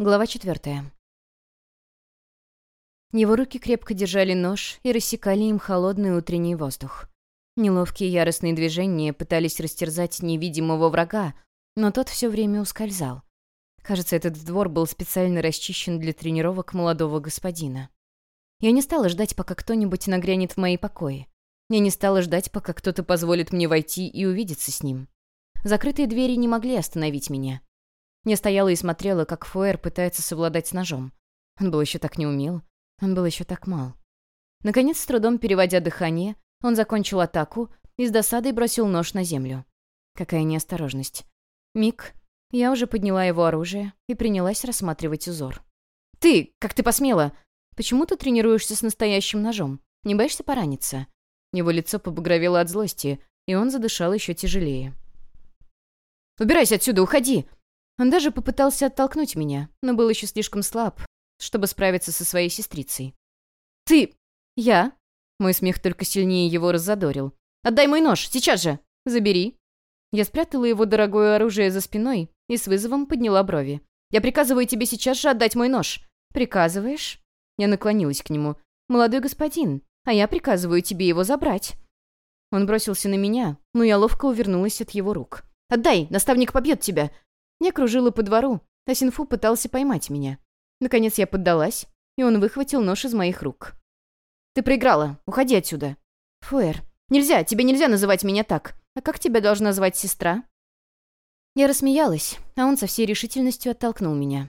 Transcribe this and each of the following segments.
Глава четвертая. Его руки крепко держали нож и рассекали им холодный утренний воздух. Неловкие яростные движения пытались растерзать невидимого врага, но тот все время ускользал. Кажется, этот двор был специально расчищен для тренировок молодого господина. Я не стала ждать, пока кто-нибудь нагрянет в мои покои. Я не стала ждать, пока кто-то позволит мне войти и увидеться с ним. Закрытые двери не могли остановить меня. Я стояла и смотрела, как Фуэр пытается совладать с ножом. Он был еще так неумел. Он был еще так мал. Наконец, с трудом переводя дыхание, он закончил атаку и с досадой бросил нож на землю. Какая неосторожность. Миг. Я уже подняла его оружие и принялась рассматривать узор. «Ты! Как ты посмела! Почему ты тренируешься с настоящим ножом? Не боишься пораниться?» Его лицо побагровело от злости, и он задышал еще тяжелее. «Убирайся отсюда, уходи! Он даже попытался оттолкнуть меня, но был еще слишком слаб, чтобы справиться со своей сестрицей. «Ты! Я!» Мой смех только сильнее его раззадорил. «Отдай мой нож! Сейчас же! Забери!» Я спрятала его дорогое оружие за спиной и с вызовом подняла брови. «Я приказываю тебе сейчас же отдать мой нож!» «Приказываешь?» Я наклонилась к нему. «Молодой господин, а я приказываю тебе его забрать!» Он бросился на меня, но я ловко увернулась от его рук. «Отдай! Наставник побьет тебя! Я кружила по двору, а Синфу пытался поймать меня. Наконец я поддалась, и он выхватил нож из моих рук. «Ты проиграла. Уходи отсюда». «Фуэр, нельзя, тебе нельзя называть меня так. А как тебя должна звать сестра?» Я рассмеялась, а он со всей решительностью оттолкнул меня.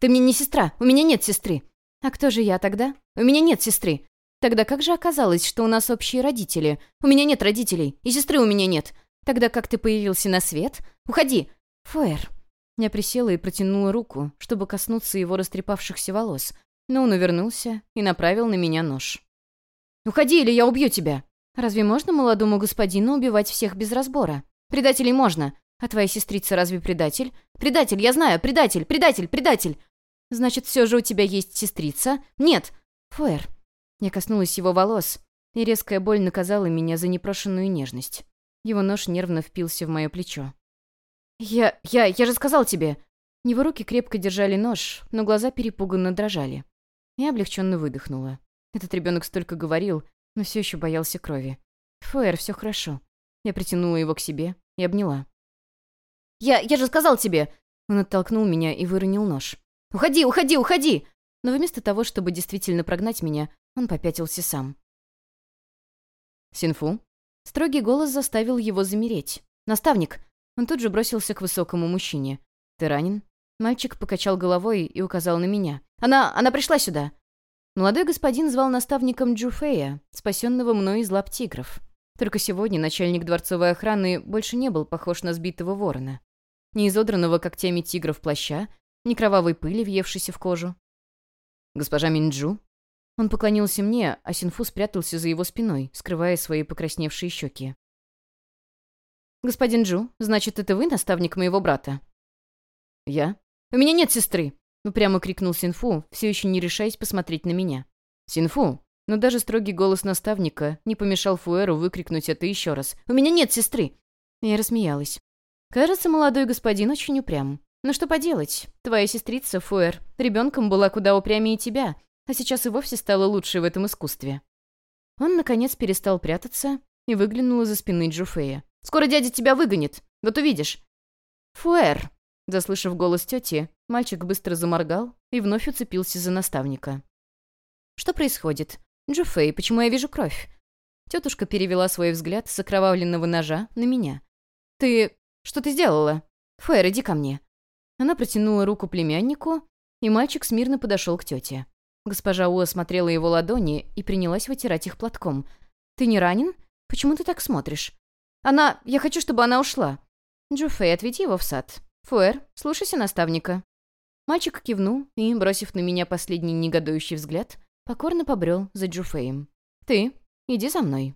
«Ты мне не сестра, у меня нет сестры». «А кто же я тогда?» «У меня нет сестры». «Тогда как же оказалось, что у нас общие родители? У меня нет родителей, и сестры у меня нет. Тогда как ты появился на свет? Уходи!» «Фуэр, я присела и протянула руку, чтобы коснуться его растрепавшихся волос, но он увернулся и направил на меня нож. «Уходи, или я убью тебя!» «Разве можно молодому господину убивать всех без разбора? Предателей можно. А твоя сестрица разве предатель? Предатель, я знаю, предатель, предатель, предатель!» «Значит, все же у тебя есть сестрица?» «Нет!» «Фуэр!» Я коснулась его волос, и резкая боль наказала меня за непрошенную нежность. Его нож нервно впился в мое плечо. «Я... я... я же сказал тебе!» Его руки крепко держали нож, но глаза перепуганно дрожали. Я облегченно выдохнула. Этот ребенок столько говорил, но все еще боялся крови. «Фуэр, все хорошо». Я притянула его к себе и обняла. «Я... я же сказал тебе!» Он оттолкнул меня и выронил нож. «Уходи, уходи, уходи!» Но вместо того, чтобы действительно прогнать меня, он попятился сам. «Синфу?» Строгий голос заставил его замереть. «Наставник, он тут же бросился к высокому мужчине. «Ты ранен?» Мальчик покачал головой и указал на меня. «Она... она пришла сюда!» Молодой господин звал наставником Джуфея, спасенного мной из лап тигров. Только сегодня начальник дворцовой охраны больше не был похож на сбитого ворона. Ни изодранного когтями тигров плаща, ни кровавой пыли, въевшейся в кожу. «Госпожа Минджу?» Он поклонился мне, а Синфу спрятался за его спиной, скрывая свои покрасневшие щеки. «Господин Джу, значит, это вы наставник моего брата?» «Я? У меня нет сестры!» — упрямо крикнул Синфу, все еще не решаясь посмотреть на меня. «Синфу!» Но даже строгий голос наставника не помешал Фуэру выкрикнуть это еще раз. «У меня нет сестры!» Я рассмеялась. «Кажется, молодой господин очень упрям. Но что поделать? Твоя сестрица, Фуэр, ребенком была куда упрямее тебя, а сейчас и вовсе стала лучшей в этом искусстве». Он, наконец, перестал прятаться и выглянул из-за спины Джуфея. Скоро дядя тебя выгонит. Вот увидишь». «Фуэр!» Заслышав голос тети, мальчик быстро заморгал и вновь уцепился за наставника. «Что происходит? Джуфей, почему я вижу кровь?» Тетушка перевела свой взгляд с окровавленного ножа на меня. «Ты... что ты сделала? Фуэр, иди ко мне». Она протянула руку племяннику, и мальчик смирно подошел к тете. Госпожа У осмотрела его ладони и принялась вытирать их платком. «Ты не ранен? Почему ты так смотришь?» Она... Я хочу, чтобы она ушла. Джуфей, отведи его в сад. Фуэр, слушайся наставника». Мальчик кивнул и, бросив на меня последний негодующий взгляд, покорно побрел за Джуфеем. «Ты, иди за мной».